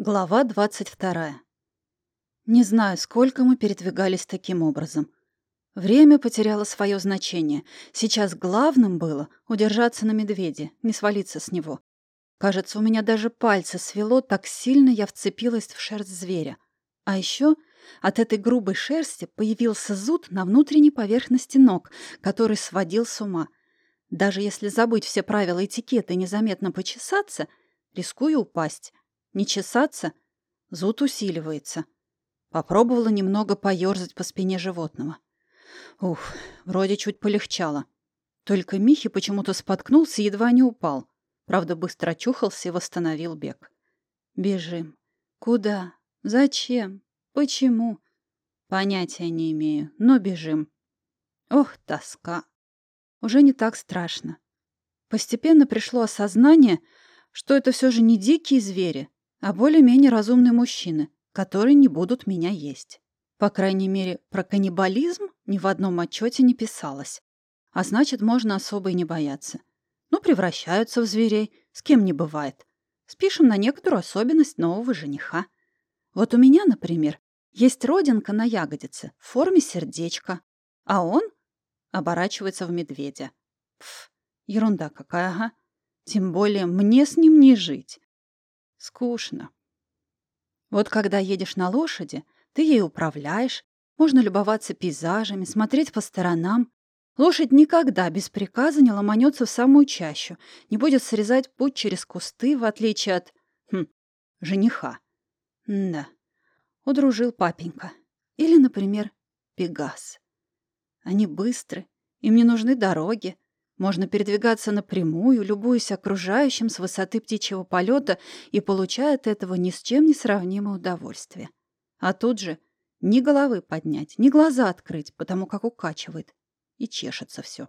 Глава двадцать вторая. Не знаю, сколько мы передвигались таким образом. Время потеряло свое значение. Сейчас главным было удержаться на медведе, не свалиться с него. Кажется, у меня даже пальцы свело, так сильно я вцепилась в шерсть зверя. А еще от этой грубой шерсти появился зуд на внутренней поверхности ног, который сводил с ума. Даже если забыть все правила этикета и незаметно почесаться, рискую упасть. Не чесаться, зуд усиливается. Попробовала немного поёрзать по спине животного. Ух, вроде чуть полегчало. Только Михи почему-то споткнулся и едва не упал. Правда, быстро очухался и восстановил бег. Бежим. Куда? Зачем? Почему? Понятия не имею, но бежим. Ох, тоска. Уже не так страшно. Постепенно пришло осознание, что это все же не дикие звери, а более-менее разумные мужчины, которые не будут меня есть. По крайней мере, про каннибализм ни в одном отчете не писалось. А значит, можно особо и не бояться. Ну, превращаются в зверей, с кем не бывает. Спишем на некоторую особенность нового жениха. Вот у меня, например, есть родинка на ягодице в форме сердечка, а он оборачивается в медведя. Пф, ерунда какая, ага. Тем более мне с ним не жить. Скучно. Вот когда едешь на лошади, ты ей управляешь, можно любоваться пейзажами, смотреть по сторонам. Лошадь никогда без приказа не ломанется в самую чащу, не будет срезать путь через кусты, в отличие от... Хм, жениха. М да, удружил папенька. Или, например, Пегас. Они быстры, им не нужны дороги, можно передвигаться напрямую, любуясь окружающим с высоты птичьего полета и получая от этого ни с чем не сравнимое удовольствие. А тут же ни головы поднять, ни глаза открыть, потому как укачивает. И чешется все.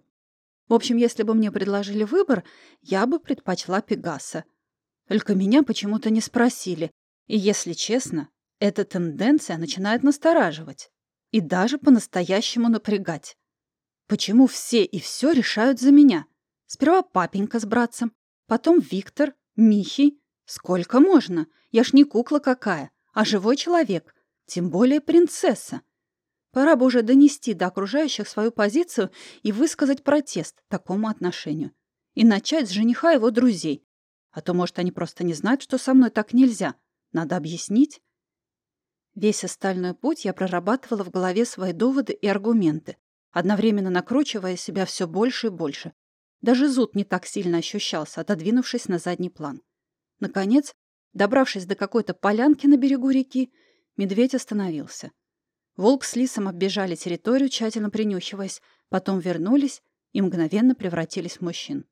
В общем, если бы мне предложили выбор, я бы предпочла Пегаса. Только меня почему-то не спросили. И, если честно, эта тенденция начинает настораживать. И даже по-настоящему напрягать. Почему все и все решают за меня? Сперва папенька с братцем, потом Виктор, Михи. Сколько можно? Я ж не кукла какая, а живой человек, тем более принцесса. Пора бы уже донести до окружающих свою позицию и высказать протест такому отношению. И начать с жениха его друзей. А то, может, они просто не знают, что со мной так нельзя. Надо объяснить. Весь остальной путь я прорабатывала в голове свои доводы и аргументы, одновременно накручивая себя все больше и больше. Даже зуд не так сильно ощущался, отодвинувшись на задний план. Наконец, добравшись до какой-то полянки на берегу реки, медведь остановился. Волк с лисом оббежали территорию, тщательно принюхиваясь, потом вернулись и мгновенно превратились в мужчин.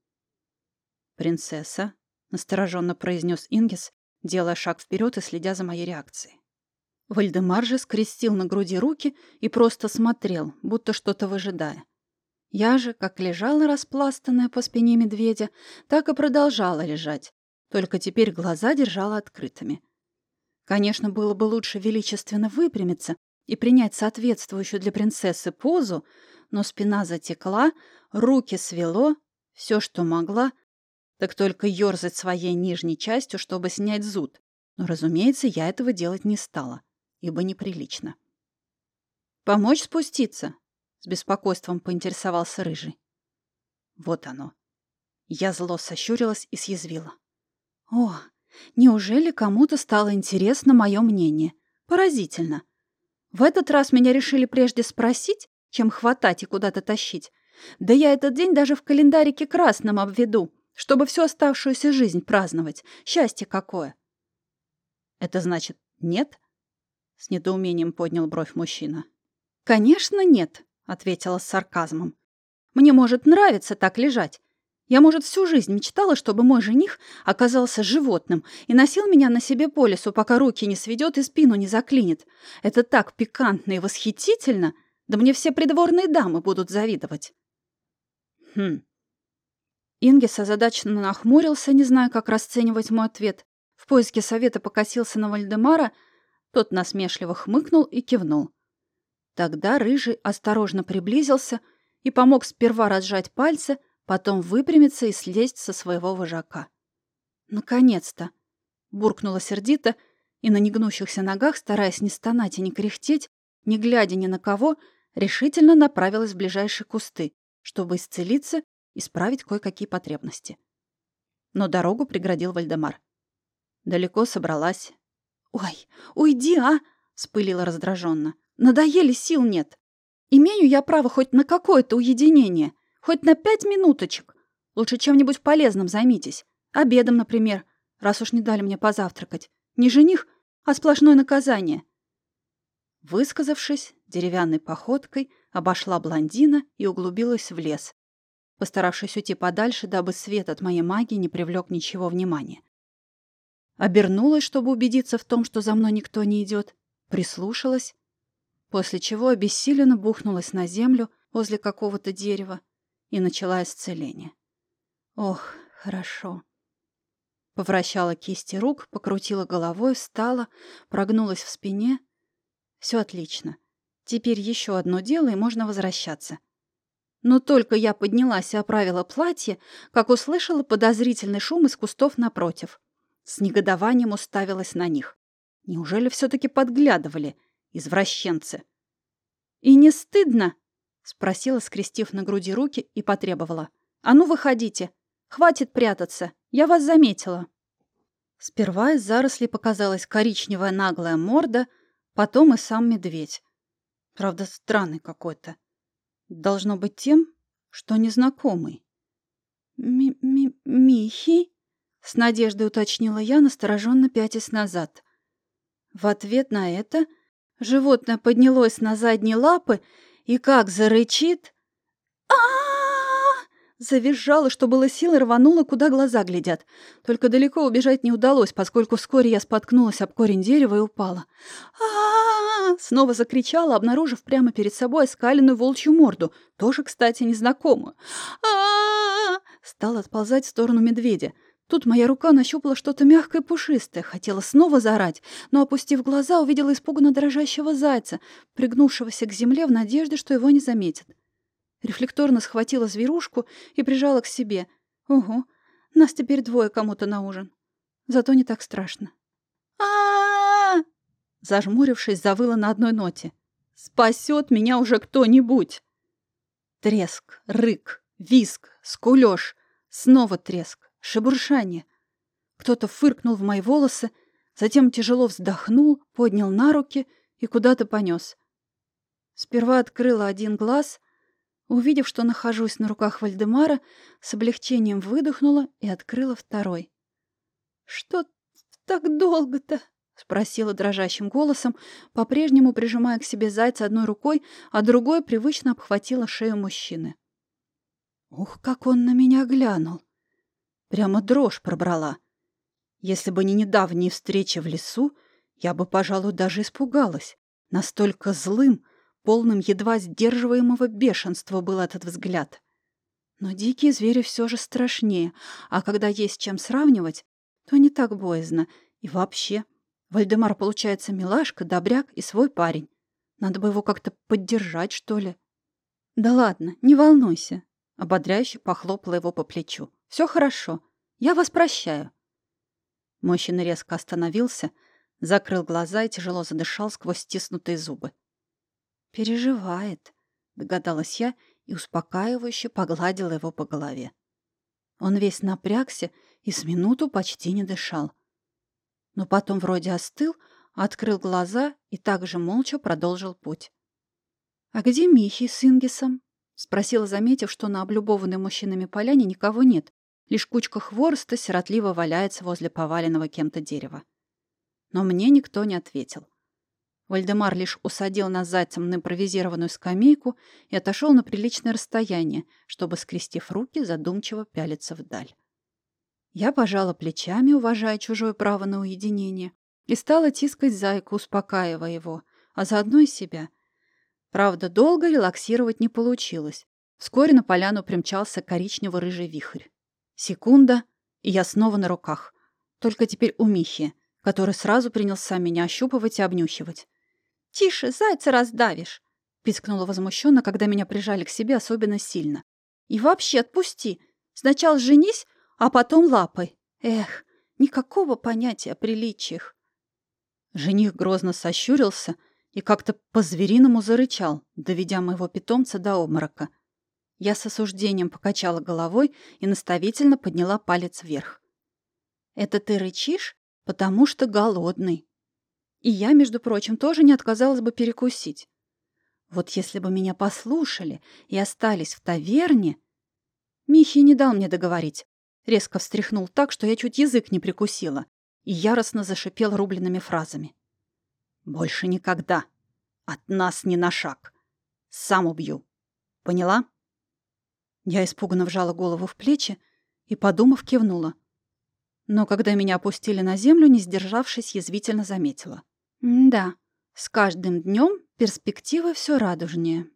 «Принцесса», — настороженно произнес Ингис, делая шаг вперед и следя за моей реакцией. Вальдемар же скрестил на груди руки и просто смотрел, будто что-то выжидая. Я же, как лежала распластанная по спине медведя, так и продолжала лежать, только теперь глаза держала открытыми. Конечно, было бы лучше величественно выпрямиться и принять соответствующую для принцессы позу, но спина затекла, руки свело, все, что могла, так только ерзать своей нижней частью, чтобы снять зуд. Но, разумеется, я этого делать не стала ибо неприлично. «Помочь спуститься?» — с беспокойством поинтересовался Рыжий. Вот оно. Я зло сощурилась и съязвила. «О, неужели кому-то стало интересно мое мнение? Поразительно. В этот раз меня решили прежде спросить, чем хватать и куда-то тащить. Да я этот день даже в календарике красным обведу, чтобы всю оставшуюся жизнь праздновать. Счастье какое!» «Это значит, нет?» С недоумением поднял бровь мужчина. «Конечно нет», — ответила с сарказмом. «Мне, может, нравится так лежать. Я, может, всю жизнь мечтала, чтобы мой жених оказался животным и носил меня на себе по лесу, пока руки не сведет и спину не заклинит. Это так пикантно и восхитительно, да мне все придворные дамы будут завидовать». «Хм». Ингис озадаченно нахмурился, не зная, как расценивать мой ответ. В поиске совета покосился на Вальдемара — тот насмешливо хмыкнул и кивнул. Тогда Рыжий осторожно приблизился и помог сперва разжать пальцы, потом выпрямиться и слезть со своего вожака. «Наконец-то!» — буркнула сердито и на негнущихся ногах, стараясь не стонать и не кряхтеть, не глядя ни на кого, решительно направилась в ближайшие кусты, чтобы исцелиться и справить кое-какие потребности. Но дорогу преградил Вальдемар. Далеко собралась. «Ой, уйди, а!» — спылила раздраженно. «Надоели, сил нет. Имею я право хоть на какое-то уединение, хоть на пять минуточек. Лучше чем-нибудь полезным займитесь. Обедом, например, раз уж не дали мне позавтракать. Не жених, а сплошное наказание». Высказавшись, деревянной походкой обошла блондина и углубилась в лес, постаравшись уйти подальше, дабы свет от моей магии не привлек ничего внимания. Обернулась, чтобы убедиться в том, что за мной никто не идет, прислушалась, после чего обессиленно бухнулась на землю возле какого-то дерева и начала исцеление. Ох, хорошо. Повращала кисти рук, покрутила головой, встала, прогнулась в спине. Все отлично. Теперь еще одно дело, и можно возвращаться. Но только я поднялась и оправила платье, как услышала подозрительный шум из кустов напротив. С негодованием уставилась на них. Неужели все-таки подглядывали, извращенцы? «И не стыдно?» — спросила, скрестив на груди руки, и потребовала. «А ну, выходите! Хватит прятаться! Я вас заметила!» Сперва из зарослей показалась коричневая наглая морда, потом и сам медведь. Правда, странный какой-то. Должно быть тем, что незнакомый. «Ми-ми-михи?» — с надеждой уточнила я, настороженно пятясь назад. В ответ на это животное поднялось на задние лапы и как зарычит... а Завизжала, что было сил, и рванула, куда глаза глядят. Только далеко убежать не удалось, поскольку вскоре я споткнулась об корень дерева и упала. а Снова закричала, обнаружив прямо перед собой оскаленную волчью морду, тоже, кстати, незнакомую. а Стала отползать в сторону медведя. Тут моя рука нащупала что-то мягкое пушистое, хотела снова заорать, но, опустив глаза, увидела испуганно дрожащего зайца, пригнувшегося к земле в надежде, что его не заметят. Рефлекторно схватила зверушку и прижала к себе. Ого, нас теперь двое кому-то на ужин. Зато не так страшно. а Зажмурившись, завыла на одной ноте. «Спасет меня уже кто-нибудь!» Треск, рык, виск, скулёж. Снова треск, шебуршание. Кто-то фыркнул в мои волосы, затем тяжело вздохнул, поднял на руки и куда-то понес. Сперва открыла один глаз, Увидев, что нахожусь на руках Вальдемара, с облегчением выдохнула и открыла второй. «Что так долго-то?» — спросила дрожащим голосом, по-прежнему прижимая к себе зайца одной рукой, а другой привычно обхватила шею мужчины. Ух, как он на меня глянул! Прямо дрожь пробрала. Если бы не недавние встречи в лесу, я бы, пожалуй, даже испугалась. Настолько злым, Полным едва сдерживаемого бешенства был этот взгляд. Но дикие звери все же страшнее, а когда есть чем сравнивать, то не так боязно. И вообще, Вальдемар получается милашка, добряк и свой парень. Надо бы его как-то поддержать, что ли. Да ладно, не волнуйся. Ободряюще похлопала его по плечу. Все хорошо. Я вас прощаю. Мужчина резко остановился, закрыл глаза и тяжело задышал сквозь стиснутые зубы. «Переживает», — догадалась я и успокаивающе погладила его по голове. Он весь напрягся и с минуту почти не дышал. Но потом вроде остыл, открыл глаза и также молча продолжил путь. «А где Михи с Ингисом?» — спросила, заметив, что на облюбованной мужчинами поляне никого нет, лишь кучка хвороста сиротливо валяется возле поваленного кем-то дерева. Но мне никто не ответил. Вальдемар лишь усадил нас зайцем на импровизированную скамейку и отошел на приличное расстояние, чтобы, скрестив руки, задумчиво пялиться вдаль. Я пожала плечами, уважая чужое право на уединение, и стала тискать зайку, успокаивая его, а заодно и себя. Правда, долго релаксировать не получилось. Вскоре на поляну примчался коричнево-рыжий вихрь. Секунда, и я снова на руках. Только теперь у Михи, который сразу принялся меня ощупывать и обнюхивать. «Тише, зайца раздавишь!» — пискнула возмущенно, когда меня прижали к себе особенно сильно. «И вообще отпусти! Сначала женись, а потом лапай! Эх, никакого понятия о приличиях!» Жених грозно сощурился и как-то по-звериному зарычал, доведя моего питомца до обморока. Я с осуждением покачала головой и наставительно подняла палец вверх. «Это ты рычишь, потому что голодный. И я, между прочим, тоже не отказалась бы перекусить. Вот если бы меня послушали и остались в таверне...» Михи не дал мне договорить. Резко встряхнул так, что я чуть язык не прикусила, и яростно зашипел рубленными фразами. «Больше никогда. От нас ни на шаг. Сам убью. Поняла?» Я испуганно вжала голову в плечи и, подумав, кивнула. Но когда меня опустили на землю, не сдержавшись, язвительно заметила. «Да, с каждым днем перспектива все радужнее».